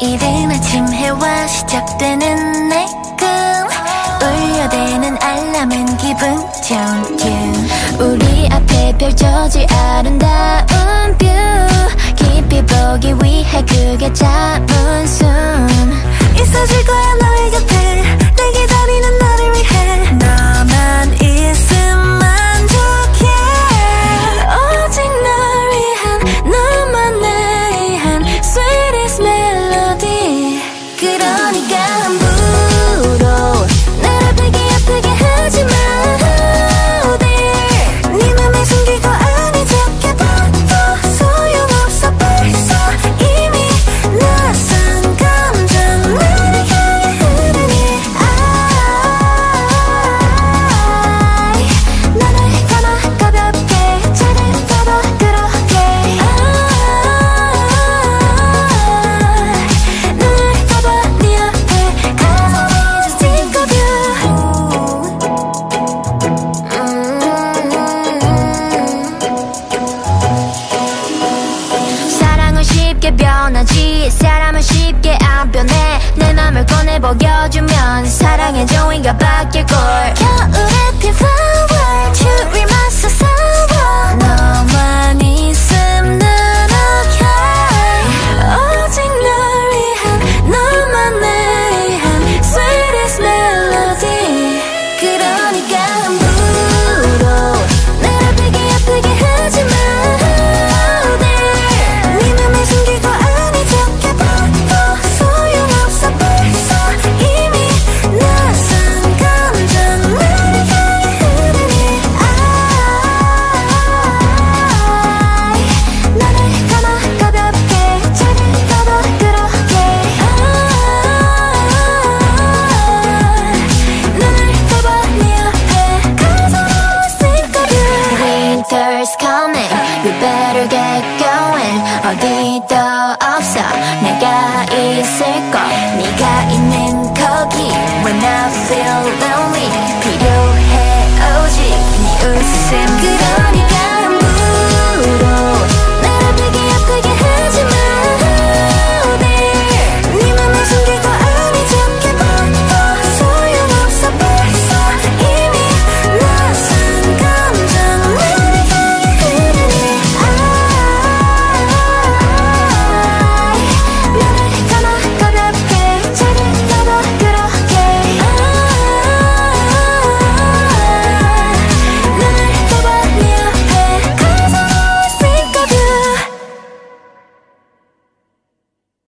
이른 아침 해와 시작되는 내 꿈 울려대는 알람은 기분 좋은 tune 우리 앞에 펼쳐질 아름다운 view. 깊이 보기 위해 크게 잡은 숨. 있어질 거야 사람은 쉽게 안 변해. 내 맘을 꺼내 먹여주면 사랑의 종이가 바뀔걸. 겨울에 없어. 내가 있을 거 네가 있는 거기. When I feel lonely 필요해 오직 네 웃음. 그러니까